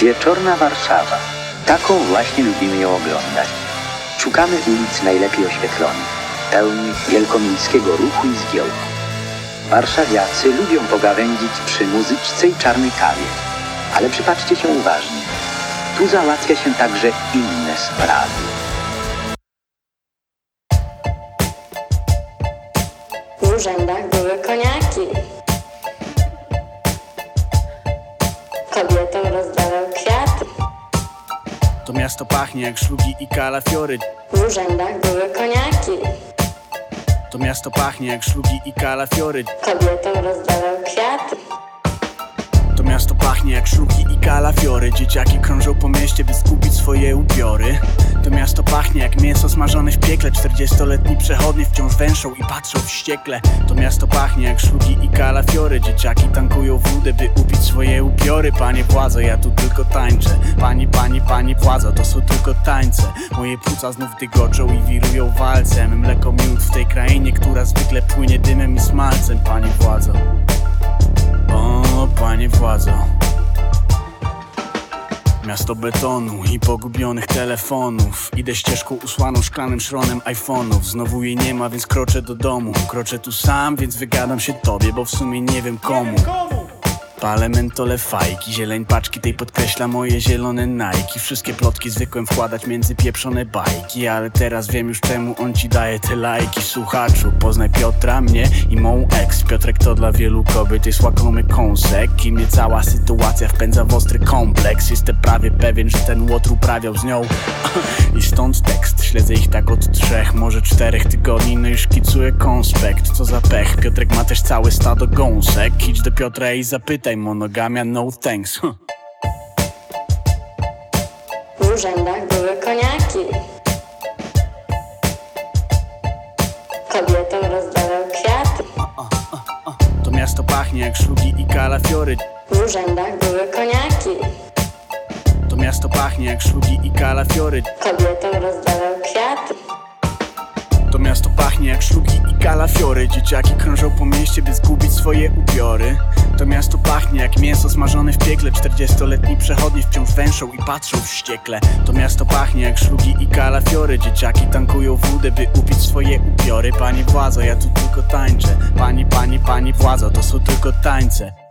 Wieczorna Warszawa. Taką właśnie lubimy ją oglądać. Szukamy ulic najlepiej oświetlonych, pełnych wielkomiejskiego ruchu i zgiełku. Warszawiacy lubią pogawędzić przy muzyczce i czarnej kawie. Ale przypatrzcie się uważnie. Tu załatwia się także inne sprawy. W urzędach były koniaki. Kobietom rozdawał kwiaty. To miasto pachnie jak szlugi i kalafiory W urzędach były koniaki. To miasto pachnie jak szlugi i kalafiory Kobietom rozdawał kwiaty. Pachnie jak szlugi i kalafiory Dzieciaki krążą po mieście, by skupić swoje upiory. To miasto pachnie jak mięso smażone w piekle 40-letni przechodnie wciąż węszą i patrzą wściekle. To miasto pachnie jak szlugi i kalafiory Dzieciaki tankują wódę, by upić swoje upiory. Panie władzo, ja tu tylko tańczę. Pani, pani, pani władzo, to są tylko tańce. Moje płuca znów dygoczą i wirują walcem. Mleko miód w tej krainie, która zwykle płynie dymem i smalcem. Pani władzo. O, panie władzo Miasto betonu i pogubionych telefonów. Idę ścieżką usłaną szklanym szronem iPhone'ów. Znowu jej nie ma, więc kroczę do domu. Kroczę tu sam, więc wygadam się tobie Bo w sumie nie wiem komu Palę mentole fajki, zieleń paczki tej podkreśla moje zielone Nike. Wszystkie plotki zwykłem wkładać między pieprzone bajki Ale teraz wiem już czemu on ci daje te lajki. Słuchaczu, poznaj Piotra, mnie i mą ex Piotrek to dla wielu kobiet jest łakomy kąsek I mnie cała sytuacja wpędza w ostry kompleks. Jestem prawie pewien, że ten łotr uprawiał z nią. I stąd tekst, śledzę ich tak od trzech, może czterech tygodni No i szkicuję konspekt, co za pech Piotrek ma też całe stado gąsek. Idź do Piotra i zapytaj, monogamia no thanks W urzędach były koniaki. Kobietom rozdawał kwiaty. To miasto pachnie jak szlugi i kalafiory W urzędach były koniaki. To miasto pachnie jak szlugi i kalafiory Kobietom rozdawał kwiaty. Jak szlugi i kalafiory Dzieciaki krążą po mieście, by zgubić swoje upiory. To miasto pachnie jak mięso smażone w piekle 40-letni przechodnie wciąż węszą i patrzą wściekle. To miasto pachnie jak szlugi i kalafiory Dzieciaki tankują wódę, by upić swoje upiory. Pani władzo, ja tu tylko tańczę. Pani, pani, pani władzo, to są tylko tańce